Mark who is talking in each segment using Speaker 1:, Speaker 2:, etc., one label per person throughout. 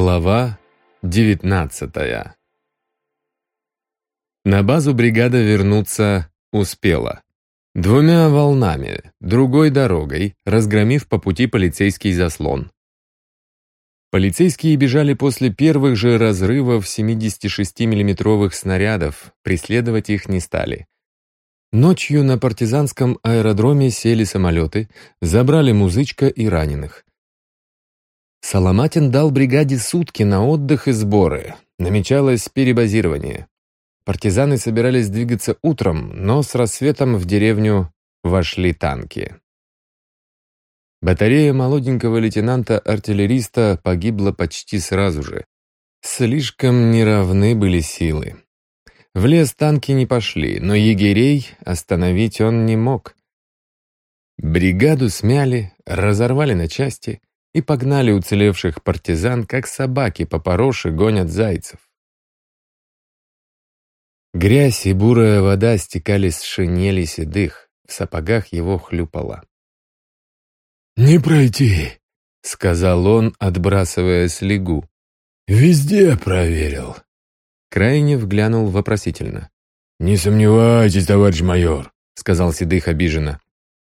Speaker 1: Глава 19 На базу бригада вернуться успела. Двумя волнами, другой дорогой, разгромив по пути полицейский заслон. Полицейские бежали после первых же разрывов 76 миллиметровых снарядов, преследовать их не стали. Ночью на партизанском аэродроме сели самолеты, забрали музычка и раненых. Соломатин дал бригаде сутки на отдых и сборы. Намечалось перебазирование. Партизаны собирались двигаться утром, но с рассветом в деревню вошли танки. Батарея молоденького лейтенанта-артиллериста погибла почти сразу же. Слишком неравны были силы. В лес танки не пошли, но егерей остановить он не мог. Бригаду смяли, разорвали на части — и погнали уцелевших партизан, как собаки по пороше гонят зайцев. Грязь и бурая вода стекали с шинели седых, в сапогах его хлюпало.
Speaker 2: «Не пройти», —
Speaker 1: сказал он, отбрасывая слегу.
Speaker 2: «Везде проверил».
Speaker 1: Крайне вглянул вопросительно.
Speaker 2: «Не сомневайтесь, товарищ майор», —
Speaker 1: сказал Седых обиженно.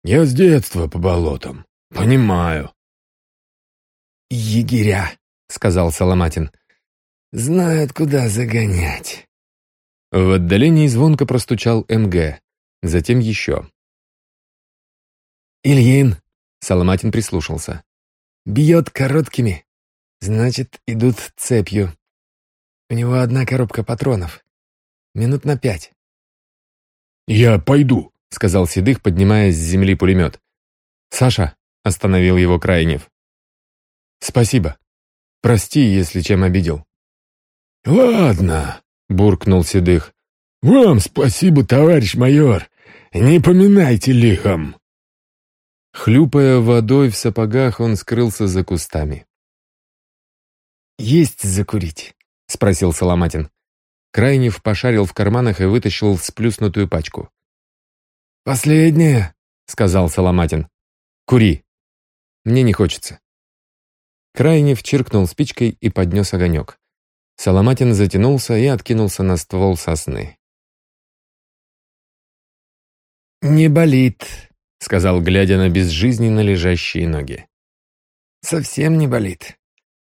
Speaker 2: «Я с детства по болотам. Понимаю
Speaker 3: егеря», — сказал Соломатин. «Знают, куда загонять».
Speaker 1: В отдалении звонко простучал МГ, затем еще.
Speaker 3: «Ильин», — Соломатин прислушался, — «бьет короткими, значит, идут цепью. У него одна коробка патронов. Минут на пять».
Speaker 2: «Я пойду», —
Speaker 1: сказал Седых, поднимая с земли пулемет. «Саша», — остановил его Крайнев, «Спасибо. Прости, если чем обидел».
Speaker 2: «Ладно», —
Speaker 1: буркнул Седых.
Speaker 2: «Вам спасибо, товарищ майор. Не поминайте лихом».
Speaker 1: Хлюпая водой в сапогах, он скрылся за кустами.
Speaker 3: «Есть закурить?» — спросил Соломатин.
Speaker 1: Крайнев пошарил в карманах и вытащил сплюснутую пачку.
Speaker 3: «Последняя», — сказал Соломатин.
Speaker 1: «Кури. Мне не хочется». Крайнев чиркнул спичкой и поднес огонек. Соломатин затянулся и откинулся на ствол сосны.
Speaker 3: «Не болит», —
Speaker 1: сказал, глядя на безжизненно лежащие ноги.
Speaker 3: «Совсем не болит.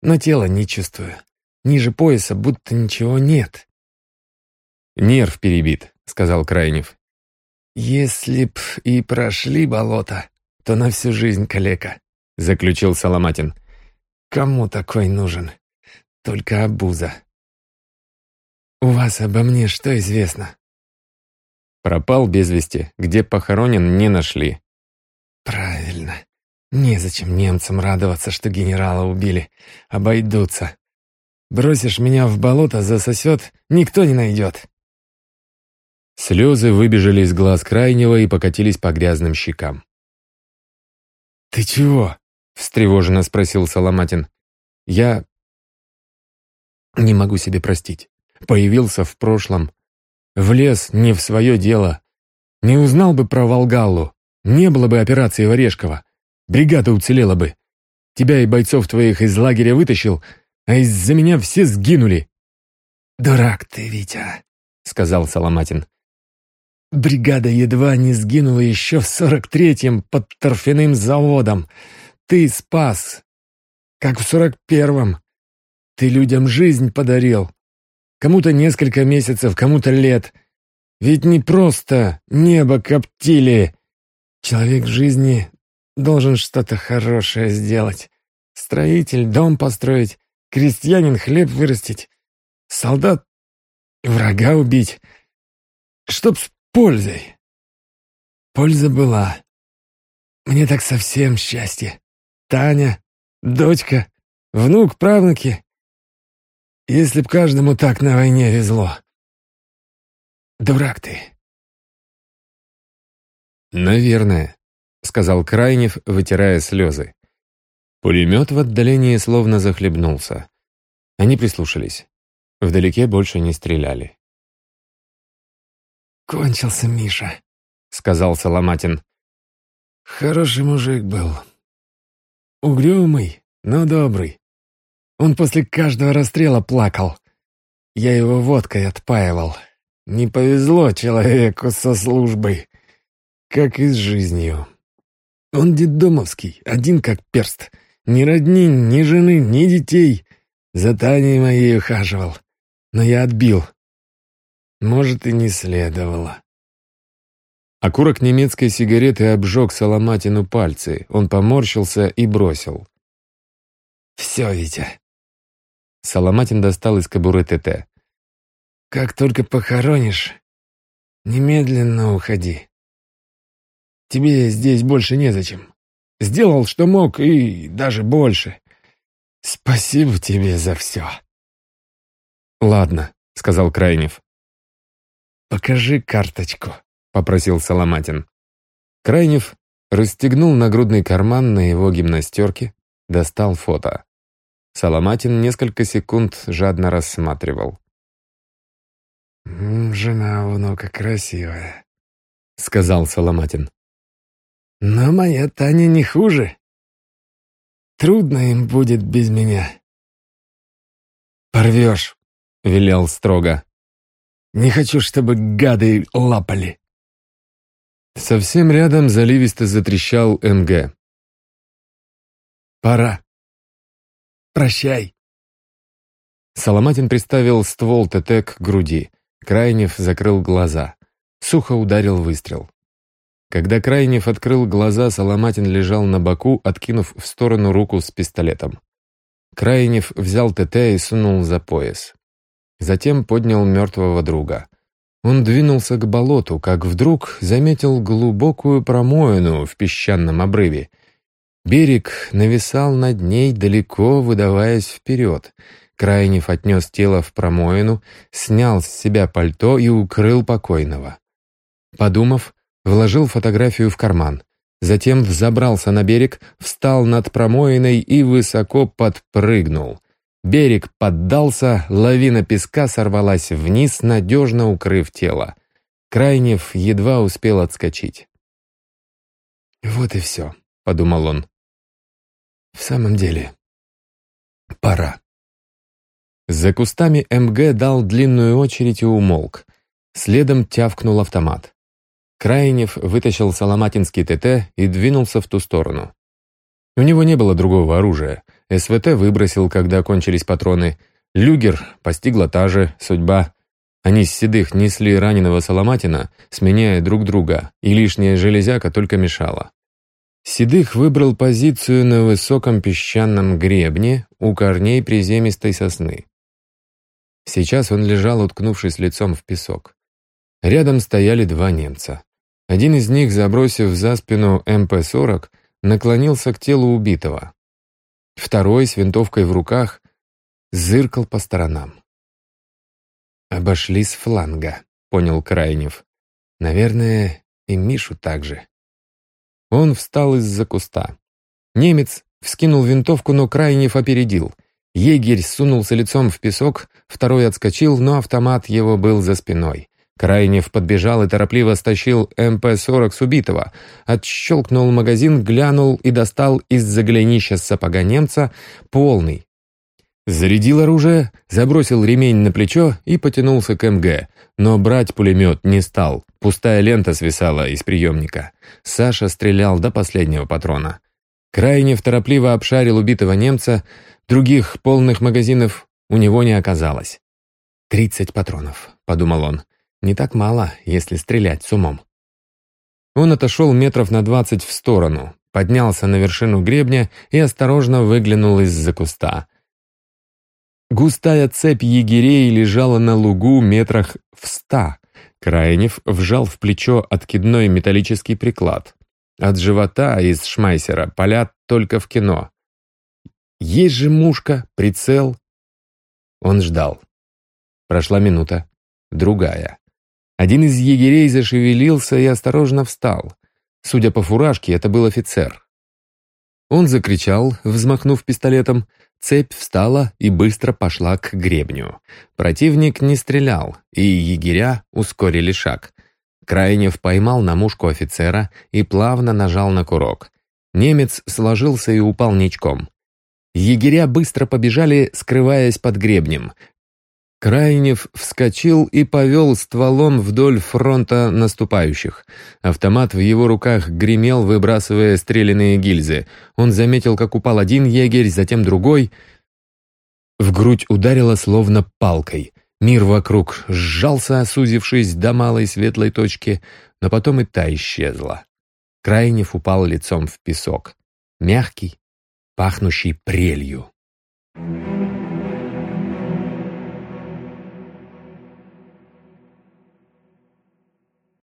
Speaker 3: Но тело не чувствую. Ниже пояса будто ничего нет».
Speaker 1: «Нерв перебит», — сказал Крайнев.
Speaker 3: «Если б и прошли болото, то на всю жизнь калека», — заключил Соломатин. Кому такой нужен? Только обуза. У вас обо мне что известно?
Speaker 1: Пропал без вести. Где похоронен, не нашли.
Speaker 3: Правильно. Незачем немцам радоваться, что генерала убили. Обойдутся. Бросишь меня в болото, засосет, никто не найдет.
Speaker 1: Слезы выбежали из глаз крайнего и покатились по грязным щекам.
Speaker 3: «Ты чего?»
Speaker 1: Встревоженно спросил Соломатин. Я не могу себе простить. Появился в прошлом. Влез не в свое дело. Не узнал бы про Волгаллу. Не было бы операции Ворешкова. Бригада уцелела бы. Тебя и бойцов твоих из лагеря вытащил, а из-за меня все сгинули.
Speaker 3: «Дурак ты, Витя», — сказал Соломатин. «Бригада едва не сгинула еще в сорок третьем под торфяным заводом. Ты спас, как в сорок первом. Ты людям жизнь подарил. Кому-то несколько месяцев, кому-то лет. Ведь не просто небо коптили. Человек в жизни должен что-то хорошее сделать. Строитель дом построить, крестьянин хлеб вырастить, солдат врага убить. Чтоб с пользой. Польза была. Мне так совсем счастье. Таня, дочка, внук, правнуки. Если б каждому так на войне везло. Дурак ты.
Speaker 1: «Наверное», — сказал Крайнев, вытирая слезы. Пулемет в отдалении словно захлебнулся. Они прислушались. Вдалеке больше не стреляли.
Speaker 3: «Кончился Миша», — сказал
Speaker 1: Соломатин.
Speaker 3: «Хороший мужик был. Угрюмый, но добрый. Он после каждого расстрела плакал. Я его водкой отпаивал. Не повезло человеку со службой, как и с жизнью. Он детдомовский, один как перст. Ни родни, ни жены, ни детей. За Таней моей ухаживал. Но я отбил. Может, и не следовало.
Speaker 1: Окурок немецкой сигареты обжег Соломатину пальцы. Он поморщился и бросил.
Speaker 3: «Все, Витя».
Speaker 1: Соломатин достал из кобуры ТТ.
Speaker 3: «Как только похоронишь, немедленно уходи. Тебе здесь больше незачем. Сделал, что мог, и даже больше. Спасибо тебе за все».
Speaker 1: «Ладно», — сказал Крайнев.
Speaker 3: «Покажи карточку», — попросил Соломатин.
Speaker 1: Крайнев расстегнул нагрудный карман на его гимнастерке, достал фото. Соломатин несколько секунд жадно рассматривал.
Speaker 3: «Жена внука красивая», — сказал Соломатин. «Но моя Таня не хуже. Трудно им будет без меня».
Speaker 1: «Порвешь», — велел строго.
Speaker 3: Не хочу, чтобы гады лапали».
Speaker 1: Совсем рядом заливисто затрещал МГ.
Speaker 3: «Пора. Прощай».
Speaker 1: Соломатин приставил ствол ТТ к груди. Крайнев закрыл глаза. Сухо ударил выстрел. Когда Крайнев открыл глаза, Соломатин лежал на боку, откинув в сторону руку с пистолетом. Крайнев взял ТТ и сунул за пояс. Затем поднял мертвого друга. Он двинулся к болоту, как вдруг заметил глубокую промоину в песчаном обрыве. Берег нависал над ней, далеко выдаваясь вперед. Крайнев отнес тело в промоину, снял с себя пальто и укрыл покойного. Подумав, вложил фотографию в карман. Затем взобрался на берег, встал над промоиной и высоко подпрыгнул. Берег поддался, лавина песка сорвалась вниз, надежно укрыв тело. Крайнев едва успел отскочить.
Speaker 3: «Вот и все», — подумал он. «В самом деле, пора».
Speaker 1: За кустами МГ дал длинную очередь и умолк. Следом тявкнул автомат. Крайнев вытащил соломатинский ТТ и двинулся в ту сторону. У него не было другого оружия — СВТ выбросил, когда кончились патроны. Люгер постигла та же судьба. Они с седых несли раненого Соломатина, сменяя друг друга, и лишняя железяка только мешала. Седых выбрал позицию на высоком песчаном гребне у корней приземистой сосны. Сейчас он лежал, уткнувшись лицом в песок. Рядом стояли два немца. Один из них, забросив за спину МП-40, наклонился к телу убитого. Второй, с винтовкой в руках, зыркал по сторонам. «Обошли с фланга», — понял Крайнев. «Наверное, и Мишу также». Он встал из-за куста. Немец вскинул винтовку, но Крайнев опередил. Егерь сунулся лицом в песок, второй отскочил, но автомат его был за спиной. Крайнев подбежал и торопливо стащил МП-40 с убитого, отщелкнул магазин, глянул и достал из-за голенища сапога немца полный. Зарядил оружие, забросил ремень на плечо и потянулся к МГ, но брать пулемет не стал, пустая лента свисала из приемника. Саша стрелял до последнего патрона. Крайнев торопливо обшарил убитого немца, других полных магазинов у него не оказалось. «Тридцать патронов», — подумал он. Не так мало, если стрелять с умом. Он отошел метров на двадцать в сторону, поднялся на вершину гребня и осторожно выглянул из-за куста. Густая цепь егерей лежала на лугу метрах в ста. Крайнев вжал в плечо откидной металлический приклад. От живота из шмайсера палят только в кино. Есть же мушка, прицел. Он ждал. Прошла минута, другая. Один из егерей зашевелился и осторожно встал. Судя по фуражке, это был офицер. Он закричал, взмахнув пистолетом. Цепь встала и быстро пошла к гребню. Противник не стрелял, и егеря ускорили шаг. Крайнев поймал на мушку офицера и плавно нажал на курок. Немец сложился и упал ничком. Егеря быстро побежали, скрываясь под гребнем. Крайнев вскочил и повел стволом вдоль фронта наступающих. Автомат в его руках гремел, выбрасывая стрелянные гильзы. Он заметил, как упал один егерь, затем другой. В грудь ударило словно палкой. Мир вокруг сжался, сузившись до малой светлой точки, но потом и та исчезла. Крайнев упал лицом в песок. Мягкий, пахнущий прелью. Thank you.